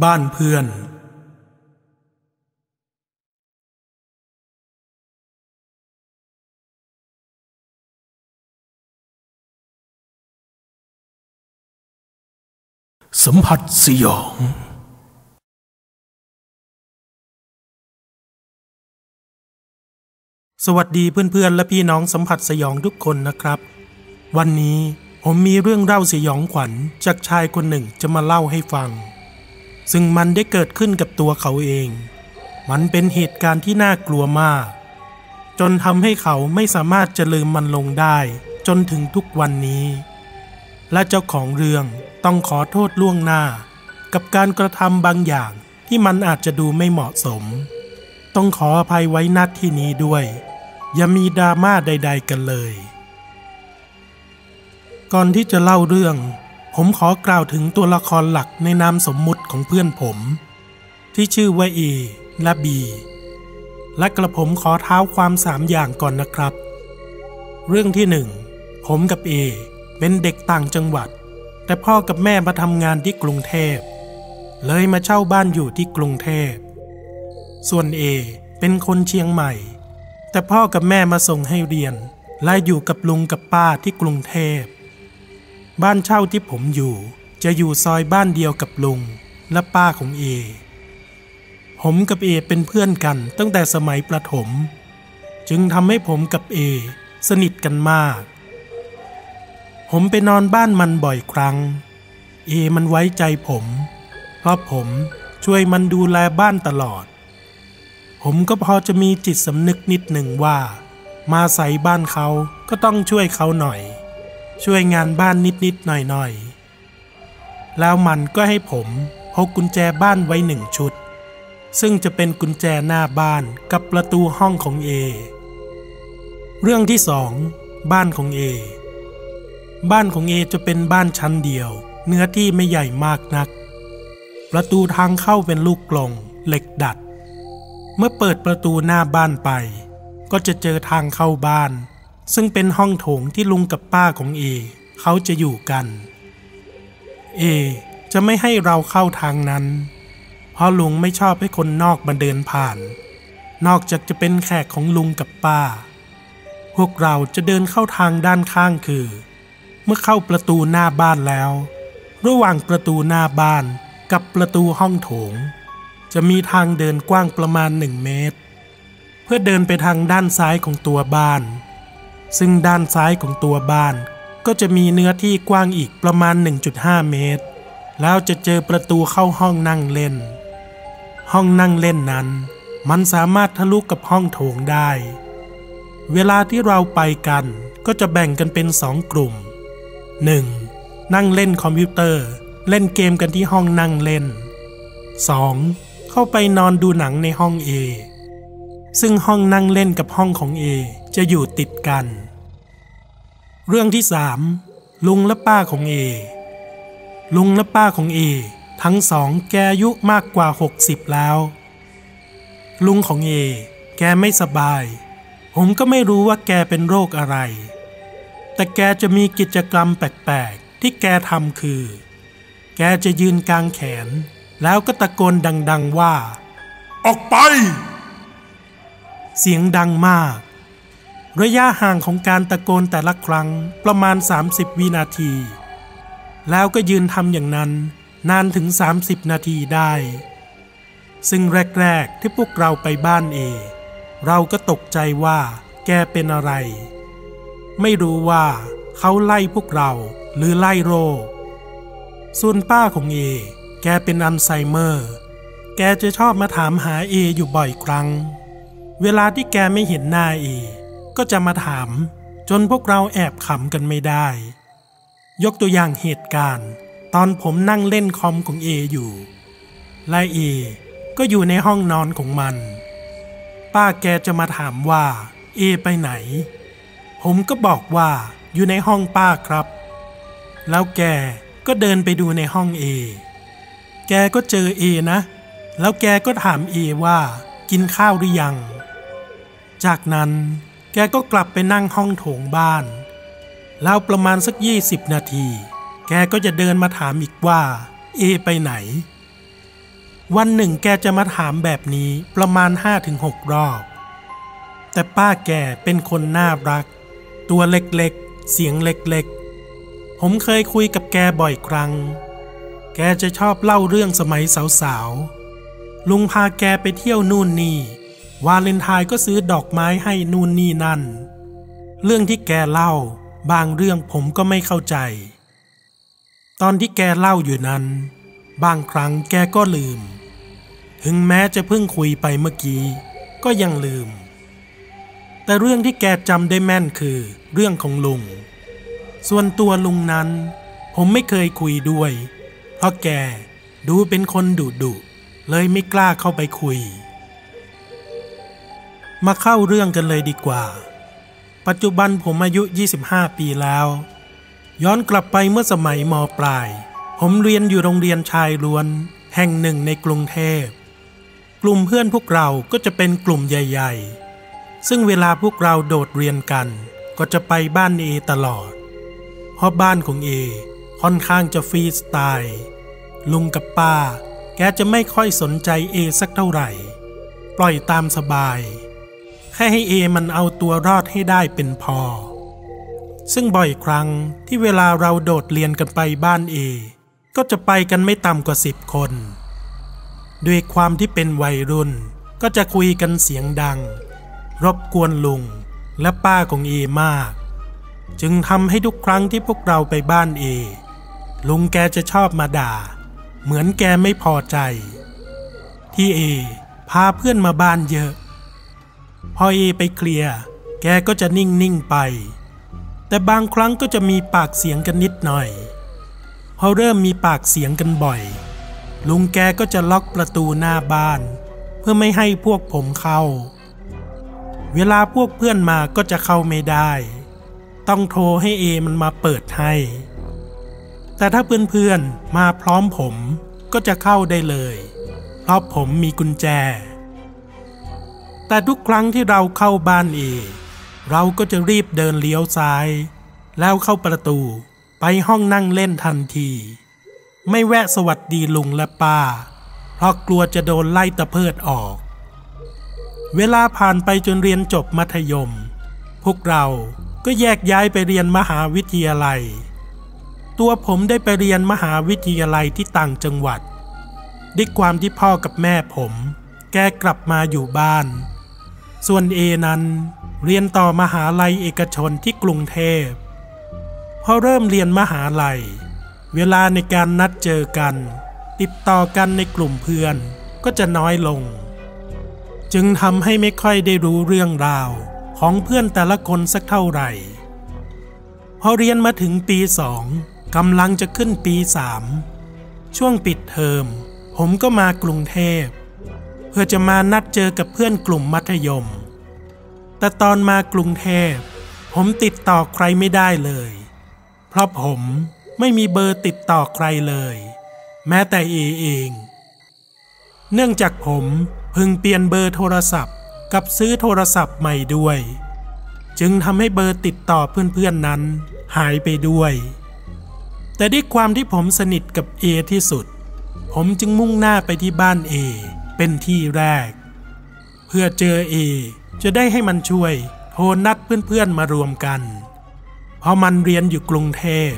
บ้านเพื่อน สัมผัสสยองสวัสดีเพื่อนๆ และพี่น้องสัมผัสสยองทุกคนนะครับ วันนี้ผมมีเรื่องเล่าสยองขวัญจากชายคนหนึ่งจะมาเล่าให้ฟัง ซึ่งมันได้เกิดขึ้นกับตัวเขาเอง มันเป็นเหตุการณ์ที่น่ากลัวมาก จนทำให้เขาไม่สามารถจะลืมมันลงได้ จนถึงทุกวันนี้ และเจ้าของเรื่องต้องขอโทษล่วงหน้า กับการกระทำบางอย่างที่มันอาจจะดูไม่เหมาะสม ต้องขออภัยไว้นัดที่นี้ด้วย อย่ามีดราม่าใด ๆ กันเลย ก่อนที่จะเล่าเรื่อง ผมขอกล่าวถึงตัวละครหลักในนามสมมุติของเพื่อนผม ที่ชื่อว่าเอและบีและกระผมขอเท้าความสามอย่างก่อนนะครับ เรื่องที่หนึ่งผมกับเอเป็นเด็กต่างจังหวัด แต่พ่อกับแม่มาทำงานที่กรุงเทพ เลยมาเช่าบ้านอยู่ที่กรุงเทพ ส่วนเอเป็นคนเชียงใหม่ แต่พ่อกับแม่มาส่งให้เรียนและอยู่กับลุงกับป้าที่กรุงเทพ บ้านเช่าที่ผมอยู่จะอยู่ซอยบ้านเดียวกับลุงและป้าของเอ ผมกับเอเป็นเพื่อนกันตั้งแต่สมัยประถม จึงทำให้ผมกับเอสนิทกันมาก ผมไปนอนบ้านมันบ่อยครั้ง เอมันไว้ใจผม เพราะผมช่วยมันดูแลบ้านตลอด ผมก็พอจะมีจิตสำนึกนิดหนึ่งว่า มาใส่บ้านเขาก็ต้องช่วยเขาหน่อย ช่วยงานบ้านนิดๆหน่อยๆ แล้วมันก็ให้ผมพกกุญแจบ้านไว้หนึ่งชุด ซึ่งจะเป็นกุญแจหน้าบ้านกับประตูห้องของเอ เรื่องที่สองบ้านของเอ บ้านของเอจะเป็นบ้านชั้นเดียว เนื้อที่ไม่ใหญ่มากนัก ประตูทางเข้าเป็นลูกกลงเหล็กดัด เมื่อเปิดประตูหน้าบ้านไป ก็จะเจอทางเข้าบ้าน ซึ่งเป็นห้องโถงที่ลุงกับป้าของเอเขาจะอยู่กัน เอจะไม่ให้เราเข้าทางนั้น เพราะลุงไม่ชอบให้คนนอกมาเดินผ่าน นอกจากจะเป็นแขกของลุงกับป้า พวกเราจะเดินเข้าทางด้านข้างคือ เมื่อเข้าประตูหน้าบ้านแล้ว ระหว่างประตูหน้าบ้านกับประตูห้องโถง จะมีทางเดินกว้างประมาณหนึ่งเมตร เพื่อเดินไปทางด้านซ้ายของตัวบ้าน ซึ่งด้านซ้ายของตัวบ้านก็จะมีเนื้อที่กว้างอีกประมาณ 1.5 เมตร แล้วจะเจอประตูเข้าห้องนั่งเล่น ห้องนั่งเล่นนั้น มันสามารถทะลุกับห้องโถงได้ เวลาที่เราไปกันก็จะแบ่งกันเป็นสองกลุ่ม 1. นั่งเล่นคอมพิวเตอร์ เล่นเกมกันที่ห้องนั่งเล่น 2. เข้าไปนอนดูหนังในห้องเอซึ่งห้องนั่งเล่นกับห้องของเอ จะอยู่ติดกัน เรื่องที่สามลุงและป้าของเอ ลุงและป้าของเอ ทั้งสองแกอายุมากกว่า 60 แล้ว ลุงของเอ แกไม่สบาย ผมก็ไม่รู้ว่าแกเป็นโรคอะไร แต่แกจะมีกิจกรรมแปลกๆ ที่แกทำคือ แกจะยืนกลางแขน แล้วก็ตะโกนดัง ๆว่า ออกไป เสียงดังมาก ระยะห่างของการตะโกนแต่ละครั้งประมาณ 30 วินาที แล้วก็ยืนทำอย่างนั้นนานถึง 30 นาทีได้ ซึ่งแรก ๆ ที่พวกเราไปบ้านเอ เราก็ตกใจว่าแกเป็นอะไร ไม่รู้ว่าเขาไล่พวกเราหรือไล่โรค ส่วนป้าของเอ แกเป็นอัลไซเมอร์ แกจะชอบมาถามหาเออยู่บ่อยครั้ง เวลาที่แกไม่เห็นหน้าเอ ก็จะมาถาม จนพวกเราแอบขำกันไม่ได้ ยกตัวอย่างเหตุการณ์ ตอนผมนั่งเล่นคอมของเออยู่และเอก็อยู่ในห้องนอนของมัน ป้าแกจะมาถามว่าเอไปไหน ผมก็บอกว่าอยู่ในห้องป้าครับ แล้วแกก็เดินไปดูในห้องเอ แกก็เจอเอนะ แล้วแกก็ถามเอว่ากินข้าวหรือยัง จากนั้น แกก็กลับไปนั่งห้องโถงบ้าน แล้วประมาณสักยี่สิบนาที แกก็จะเดินมาถามอีกว่า เอไปไหน วันหนึ่งแกจะมาถามแบบนี้ประมาณห้าถึงหกรอบ แต่ป้าแกเป็นคนน่ารัก ตัวเล็กๆ เสียงเล็กๆ ผมเคยคุยกับแกบ่อยครั้ง แกจะชอบเล่าเรื่องสมัยสาวๆ ลุงพาแกไปเที่ยวนู่นนี่ วาเลนไทน์ก็ซื้อดอกไม้ให้นู่นนี่นั่น เรื่องที่แกเล่า บางเรื่องผมก็ไม่เข้าใจ ตอนที่แกเล่าอยู่นั้น บางครั้งแกก็ลืม ถึงแม้จะเพิ่งคุยไปเมื่อกี้ ก็ยังลืม แต่เรื่องที่แกจำได้แม่นคือเรื่องของลุง ส่วนตัวลุงนั้น ผมไม่เคยคุยด้วย เพราะแกดูเป็นคนดุดุเลยไม่กล้าเข้าไปคุย มาเข้าเรื่องกันเลยดีกว่า ปัจจุบันผมอายุ 25 ปีแล้ว ย้อนกลับไปเมื่อสมัยมปลาย ผมเรียนอยู่โรงเรียนชายล้วน แห่งหนึ่งในกรุงเทพ กลุ่มเพื่อนพวกเราก็จะเป็นกลุ่มใหญ่ ๆ ซึ่งเวลาพวกเราโดดเรียนกัน ก็จะไปบ้านเอตลอด เพราะบ้านของเอค่อนข้างจะฟรีสไตล์ลุงกับป้า แกจะไม่ค่อยสนใจเอสักเท่าไหร่ ปล่อยตามสบาย แค่ให้เอมันเอาตัวรอดให้ได้เป็นพอ ซึ่งบ่อยครั้งที่เวลาเราโดดเรียนกันไปบ้านเอ ก็จะไปกันไม่ต่ำกว่าสิบคน ด้วยความที่เป็นวัยรุ่นก็จะคุยกันเสียงดัง รบกวนลุงและป้าของเอมาก จึงทำให้ทุกครั้งที่พวกเราไปบ้านเอ ลุงแกจะชอบมาด่า เหมือนแกไม่พอใจ ที่เอพาเพื่อนมาบ้านเยอะ พอเอไปเคลียร์แกก็จะนิ่งนิ่งไป แต่บางครั้งก็จะมีปากเสียงกันนิดหน่อย พอเริ่มมีปากเสียงกันบ่อย ลุงแกก็จะล็อกประตูหน้าบ้าน เพื่อไม่ให้พวกผมเข้า เวลาพวกเพื่อนมาก็จะเข้าไม่ได้ ต้องโทรให้เอมันมาเปิดให้ แต่ถ้าเพื่อนๆมาพร้อมผมก็จะเข้าได้เลย เพราะผมมีกุญแจ แต่ทุกครั้งที่เราเข้าบ้านเอเราก็จะรีบเดินเลี้ยวซ้าย แล้วเข้าประตูไปห้องนั่งเล่นทันที ไม่แวะสวัสดีลุงและป้า เพราะกลัวจะโดนไล่ตะเพิดออก เวลาผ่านไปจนเรียนจบมัธยม พวกเราก็แยกย้ายไปเรียนมหาวิทยาลัย ตัวผมได้ไปเรียนมหาวิทยาลัยที่ต่างจังหวัดด้วยความที่พ่อกับแม่ผม แกกลับมาอยู่บ้าน ส่วนเอนั้นเรียนต่อมหาลัยเอกชนที่กรุงเทพพอเริ่มเรียนมหาลัย เวลาในการนัดเจอกัน ติดต่อกันในกลุ่มเพื่อนก็จะน้อยลง จึงทำให้ไม่ค่อยได้รู้เรื่องราวของเพื่อนแต่ละคนสักเท่าไหร่ พอเรียนมาถึงปีสองกำลังจะขึ้นปีสามช่วงปิดเทอม ผมก็มากรุงเทพ เพื่อจะมานัดเจอกับเพื่อนกลุ่มมัธยม แต่ตอนมากรุงเทพ ผมติดต่อใครไม่ได้เลย เพราะผมไม่มีเบอร์ติดต่อใครเลย แม้แต่เอเอง เนื่องจากผมพิ่งเปลี่ยนเบอร์โทรศัพท์กับซื้อโทรศัพท์ใหม่ด้วย จึงทำให้เบอร์ติดต่อเพื่อนๆนั้นหายไปด้วย แต่ด้วยความที่ผมสนิทกับเอที่สุด ผมจึงมุ่งหน้าไปที่บ้านเอ เป็นที่แรก เพื่อเจอเอ จะได้ให้มันช่วยโทรนัดเพื่อนๆมารวมกัน เพราะมันเรียนอยู่กรุงเทพ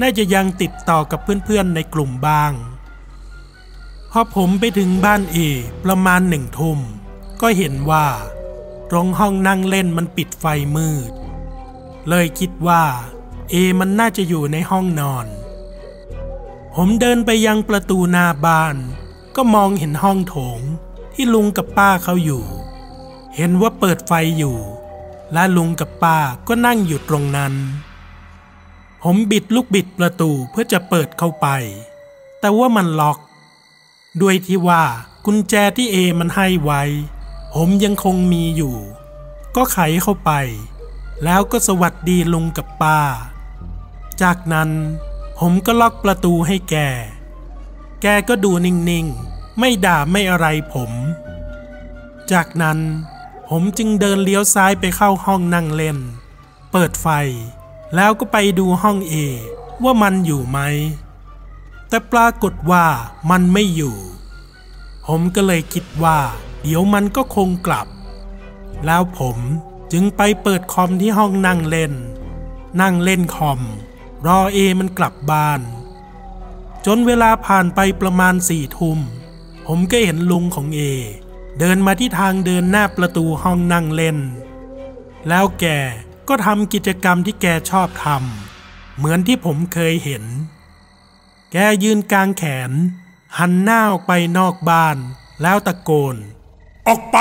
น่าจะยังติดต่อกับเพื่อนๆในกลุ่มบ้างพอผมไปถึงบ้านเอ ประมาณหนึ่งทุ่มก็เห็นว่าตรงห้องนั่งเล่นมันปิดไฟมืด เลยคิดว่า เอมันน่าจะอยู่ในห้องนอน ผมเดินไปยังประตูหน้าบ้าน ก็มองเห็นห้องโถงที่ลุงกับป้าเขาอยู่ เห็นว่าเปิดไฟอยู่ และลุงกับป้าก็นั่งอยู่ตรงนั้น ผมบิดลูกบิดประตูเพื่อจะเปิดเข้าไป แต่ว่ามันล็อก ด้วยที่ว่ากุญแจที่เอมันให้ไว้ ผมยังคงมีอยู่ ก็ไขเข้าไป แล้วก็สวัสดีลุงกับป้า จากนั้นผมก็ล็อกประตูให้แก แกก็ดูนิ่งๆ ไม่ด่าไม่อะไรผม จากนั้นผมจึงเดินเลี้ยวซ้ายไปเข้าห้องนั่งเล่น เปิดไฟ แล้วก็ไปดูห้องเอว่ามันอยู่ไหม แต่ปรากฏว่ามันไม่อยู่ ผมก็เลยคิดว่า เดี๋ยวมันก็คงกลับ แล้วผมจึงไปเปิดคอมที่ห้องนั่งเล่น นั่งเล่นคอม รอเอมันกลับบ้าน จนเวลาผ่านไปประมาณสี่ทุ่ม ผมก็เห็นลุงของเอ เดินมาที่ทางเดินหน้าประตูห้องนั่งเล่น แล้วแกก็ทำกิจกรรมที่แกชอบทำเหมือนที่ผมเคยเห็น แกยืนกลางแขน หันหน้าออกไปนอกบ้าน แล้วตะโกน ออกไป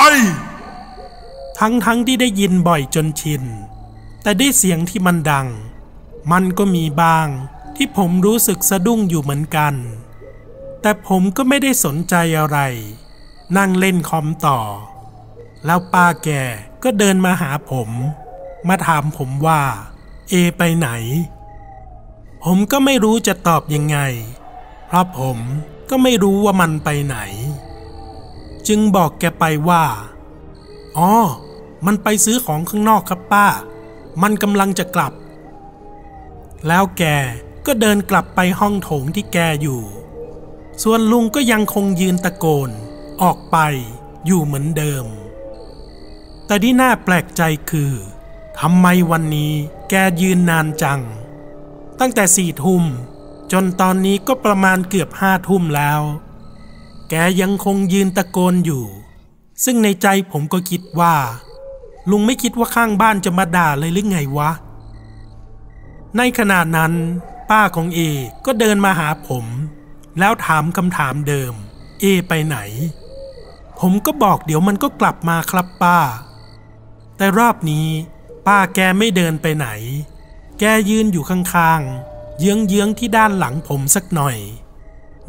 ทั้งทั้งที่ได้ยินบ่อยจนชิน แต่ได้เสียงที่มันดัง มันก็มีบ้าง ที่ผมรู้สึกสะดุ้งอยู่เหมือนกัน แต่ผมก็ไม่ได้สนใจอะไร นั่งเล่นคอมต่อ แล้วป้าแกก็เดินมาหาผม มาถามผมว่า เอไปไหน ผมก็ไม่รู้จะตอบยังไง เพราะผมก็ไม่รู้ว่ามันไปไหน จึงบอกแกไปว่า อ๋อ มันไปซื้อของข้างนอกครับป้า มันกำลังจะกลับแล้วแก ก็เดินกลับไปห้องโถงที่แกอยู่ ส่วนลุงก็ยังคงยืนตะโกน ออกไปอยู่เหมือนเดิม แต่ที่น่าแปลกใจคือทำไมวันนี้แกยืนนานจัง ตั้งแต่สี่ทุ่มจนตอนนี้ก็ประมาณเกือบห้าทุ่มแล้ว แกยังคงยืนตะโกนอยู่ ซึ่งในใจผมก็คิดว่า ลุงไม่คิดว่าข้างบ้านจะมาด่าเลยหรือไงวะ ในขณะนั้น ป้าของเอก็เดินมาหาผม แล้วถามคำถามเดิม เอไปไหน ผมก็บอกเดี๋ยวมันก็กลับมาครับป้า แต่รอบนี้ ป้าแกไม่เดินไปไหน แกยืนอยู่ข้างๆ เยื้องๆที่ด้านหลังผมสักหน่อย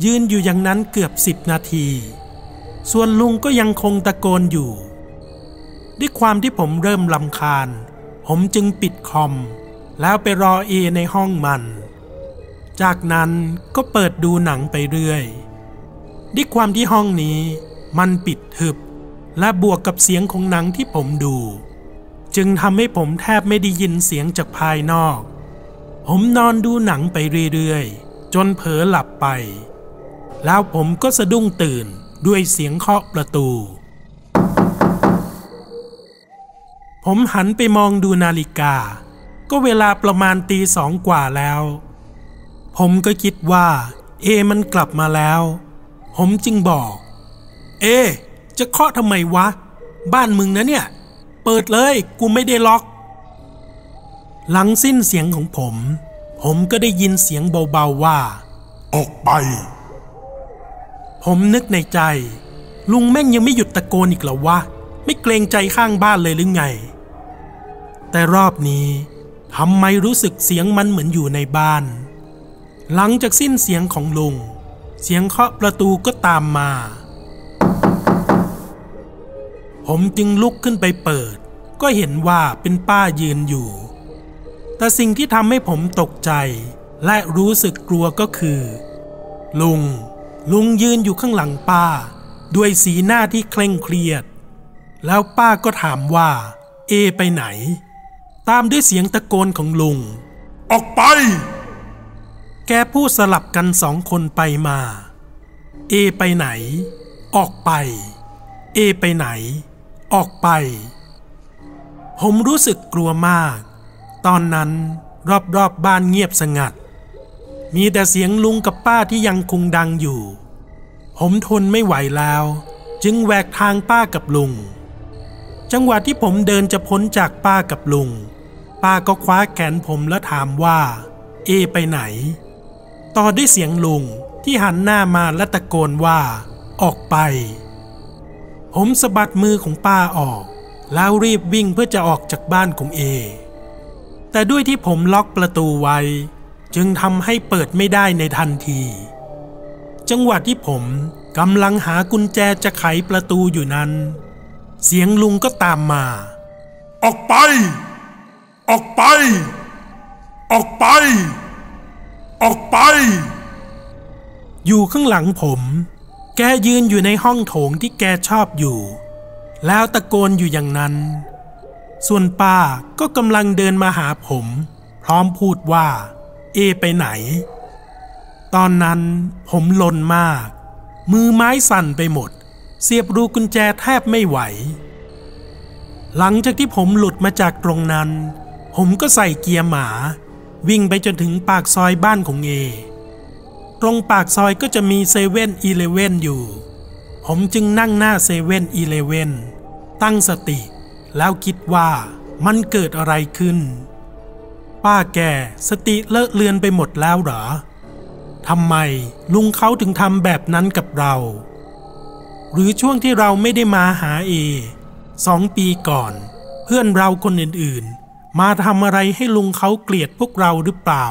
ยืนอยู่อย่างนั้นเกือบสิบนาที ส่วนลุงก็ยังคงตะโกนอยู่ ด้วยความที่ผมเริ่มลำคาญ ผมจึงปิดคอมแล้วไปรอเอในห้องมัน จากนั้นก็เปิดดูหนังไปเรื่อย ด้วยความที่ห้องนี้มันปิดทึบ และบวกกับเสียงของหนังที่ผมดู จึงทำให้ผมแทบไม่ได้ยินเสียงจากภายนอก ผมนอนดูหนังไปเรื่อยๆ จนเผลอหลับไป แล้วผมก็สะดุ้งตื่นด้วยเสียงเคาะประตู ผมหันไปมองดูนาฬิกา ก็เวลาประมาณตีสองกว่าแล้ว ผมก็คิดว่า เอมันกลับมาแล้ว ผมจึงบอก เอ จะเคาะทำไมวะ บ้านมึงนะเนี่ย เปิดเลยกูไม่ได้ล็อก หลังสิ้นเสียงของผม ผมก็ได้ยินเสียงเบาๆว่า ออกไป ผมนึกในใจ ลุงแม่งยังไม่หยุดตะโกนอีกเหรอวะ ไม่เกรงใจข้างบ้านเลยหรือไง แต่รอบนี้ทำไมรู้สึกเสียงมันเหมือนอยู่ในบ้าน หลังจากสิ้นเสียงของลุง เสียงเคาะประตูก็ตามมา ผมจึงลุกขึ้นไปเปิด ก็เห็นว่าเป็นป้ายืนอยู่ แต่สิ่งที่ทำให้ผมตกใจ และรู้สึกกลัวก็คือ ลุง ลุงยืนอยู่ข้างหลังป้า ด้วยสีหน้าที่เคร่งเครียด แล้วป้าก็ถามว่า เอไปไหน ตามด้วยเสียงตะโกนของลุง ออกไป แกพูดสลับกันสองคนไปมา เอไปไหน ออกไป เอไปไหน ออกไป ผมรู้สึกกลัวมาก ตอนนั้นรอบๆบบ้านเงียบสงัด มีแต่เสียงลุงกับป้าที่ยังคงดังอยู่ ผมทนไม่ไหวแล้ว จึงแหวกทางป้ากับลุง จังหวะที่ผมเดินจะพ้นจากป้ากับลุง ป้าก็คว้าแขนผมแล้วถามว่า เอไปไหน ต่อด้วยเสียงลุงที่หันหน้ามาและตะโกนว่า ออกไป ผมสะบัดมือของป้าออก แล้วรีบวิ่งเพื่อจะออกจากบ้านของเอ แต่ด้วยที่ผมล็อกประตูไว้ จึงทำให้เปิดไม่ได้ในทันที จังหวะที่ผมกำลังหากุญแจจะไขประตูอยู่นั้น เสียงลุงก็ตามมา ออกไป ออกไป ออกไป ออกไป อยู่ข้างหลังผม แกยืนอยู่ในห้องโถงที่แกชอบอยู่ แล้วตะโกนอยู่อย่างนั้น ส่วนป้าก็กำลังเดินมาหาผม พร้อมพูดว่า เอไปไหน ตอนนั้นผมลนมาก มือไม้สั่นไปหมด เสียบรูกุญแจแทบไม่ไหว หลังจากที่ผมหลุดมาจากตรงนั้น ผมก็ใส่เกียร์หมา วิ่งไปจนถึงปากซอยบ้านของเอ ตรงปากซอยก็จะมีเซเว่นอีเลเว่นอยู่ ผมจึงนั่งหน้าเซเว่นอีเลเว่นตั้งสติ แล้วคิดว่ามันเกิดอะไรขึ้น ป้าแกสติเลอะเลือนไปหมดแล้วเหรอทำไมลุงเขาถึงทำแบบนั้นกับเรา หรือช่วงที่เราไม่ได้มาหาเอสองปีก่อน เพื่อนเราคนอื่นๆ มาทำอะไรให้ลุงเขาเกลียดพวกเราหรือเปล่า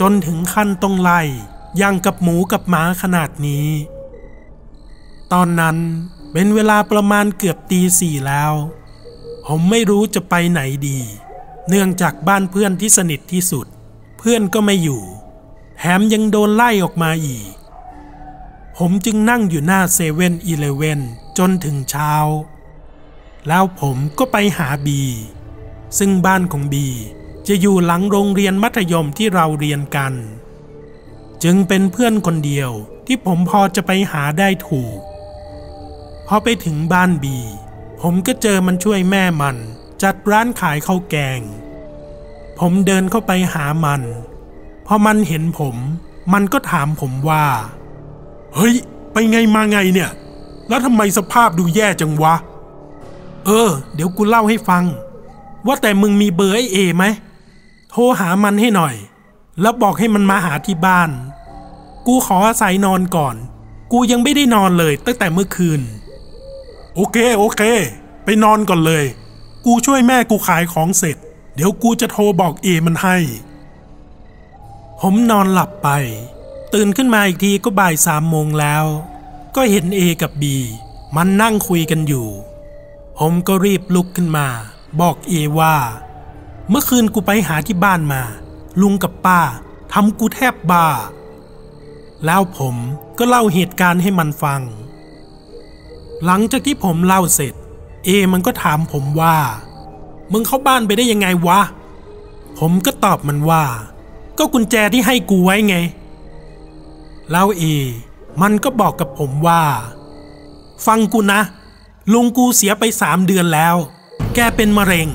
จนถึงขั้นต้องไล่ย่างกับหมูกับหมาขนาดนี้ ตอนนั้นเป็นเวลาประมาณเกือบตีสี่แล้ว ผมไม่รู้จะไปไหนดี เนื่องจากบ้านเพื่อนที่สนิทที่สุด เพื่อนก็ไม่อยู่ แถมยังโดนไล่ออกมาอีก ผมจึงนั่งอยู่หน้าเซเว่นอีเลเว่นจนถึงเช้า แล้วผมก็ไปหาบี ซึ่งบ้านของบีจะอยู่หลังโรงเรียนมัธยมที่เราเรียนกัน จึงเป็นเพื่อนคนเดียวที่ผมพอจะไปหาได้ถูก พอไปถึงบ้านบี ผมก็เจอมันช่วยแม่มัน จัดร้านขายข้าวแกง ผมเดินเข้าไปหามัน พอมันเห็นผม มันก็ถามผมว่า เฮ้ย ไปไงมาไงเนี่ย แล้วทำไมสภาพดูแย่จังวะ เออ เดี๋ยวกูเล่าให้ฟัง ว่าแต่มึงมีเบอร์ไอเอไหมโทรหามันให้หน่อย แล้วบอกให้มันมาหาที่บ้าน กูขออาศัยนอนก่อน กูยังไม่ได้นอนเลยตั้งแต่เมื่อคืน โอเคโอเค ไปนอนก่อนเลย กูช่วยแม่กูขายของเสร็จ เดี๋ยวกูจะโทรบอกเอมันให้ ผมนอนหลับไป ตื่นขึ้นมาอีกทีก็บ่ายสามโมงแล้ว ก็เห็นเอกับบีมันนั่งคุยกันอยู่ ผมก็รีบลุกขึ้นมา บอกเอว่า เมื่อคืนกูไปหาที่บ้านมา ลุงกับป้าทำกูแทบบ้า แล้วผมก็เล่าเหตุการณ์ให้มันฟัง หลังจากที่ผมเล่าเสร็จ เอมันก็ถามผมว่า มึงเข้าบ้านไปได้ยังไงวะ ผมก็ตอบมันว่า ก็กุญแจที่ให้กูไว้ไง แล้วเอ มันก็บอกกับผมว่า ฟังกูนะ ลุงกูเสียไปสามเดือนแล้ว แกเป็นมะเร็ง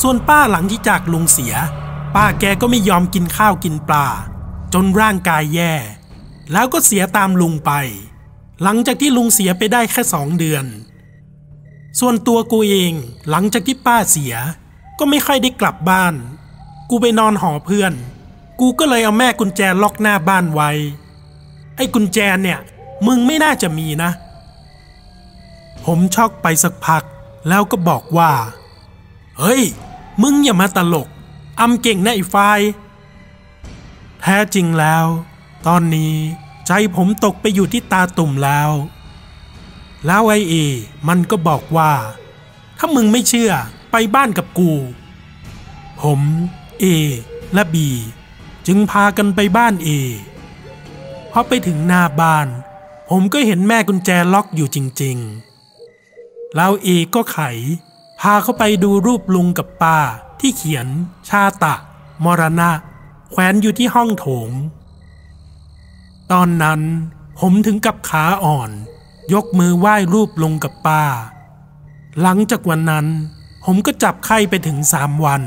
ส่วนป้าหลังที่จากลุงเสีย ป้าแกก็ไม่ยอมกินข้าวกินปลา จนร่างกายแย่ แล้วก็เสียตามลุงไป หลังจากที่ลุงเสียไปได้แค่สองเดือน ส่วนตัวกูเองหลังจากที่ป้าเสีย ก็ไม่ค่อยได้กลับบ้าน กูไปนอนหอเพื่อน กูก็เลยเอาแม่กุญแจล็อกหน้าบ้านไว้ ไอ้กุญแจเนี่ย มึงไม่น่าจะมีนะ ผมช็อกไปสักพัก แล้วก็บอกว่า เฮ้ย มึงอย่ามาตลกอำเก่งนะไอ้ไฟแท้จริงแล้ว ตอนนี้ใจผมตกไปอยู่ที่ตาตุ่มแล้ว แล้วไอเอ มันก็บอกว่า ถ้ามึงไม่เชื่อไปบ้านกับกู ผมเอและบีจึงพากันไปบ้านเอพอไปถึงหน้าบ้าน ผมก็เห็นแม่กุญแจล็อกอยู่จริง ๆ แล้วเอก็ไข พาเขาไปดูรูปลุงกับป้าที่เขียน ชาตะ มรณะ แขวนอยู่ที่ห้องโถง ตอนนั้นผมถึงกับขาอ่อน ยกมือไหว้รูปลุงกับป้า หลังจากวันนั้น ผมก็จับไข้ไปถึงสามวัน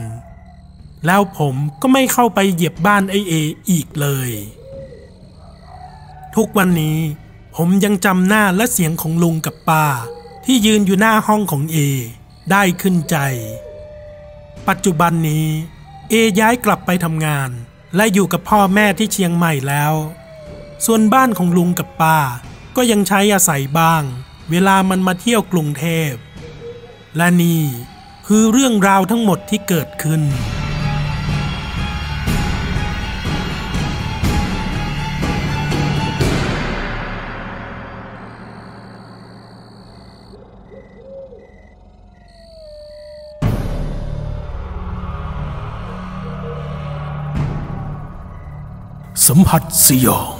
แล้วผมก็ไม่เข้าไปเหยียบบ้านไอเออีกเลย ทุกวันนี้ผมยังจำหน้าและเสียงของลุงกับป้า ที่ยืนอยู่หน้าห้องของเอได้ขึ้นใจ ปัจจุบันนี้เอย้ายกลับไปทำงาน และอยู่กับพ่อแม่ที่เชียงใหม่แล้ว ส่วนบ้านของลุงกับป้าก็ยังใช้อาศัยบ้าง เวลามันมาเที่ยวกรุงเทพ และนี่คือเรื่องราวทั้งหมดที่เกิดขึ้น สัมผัสสยอง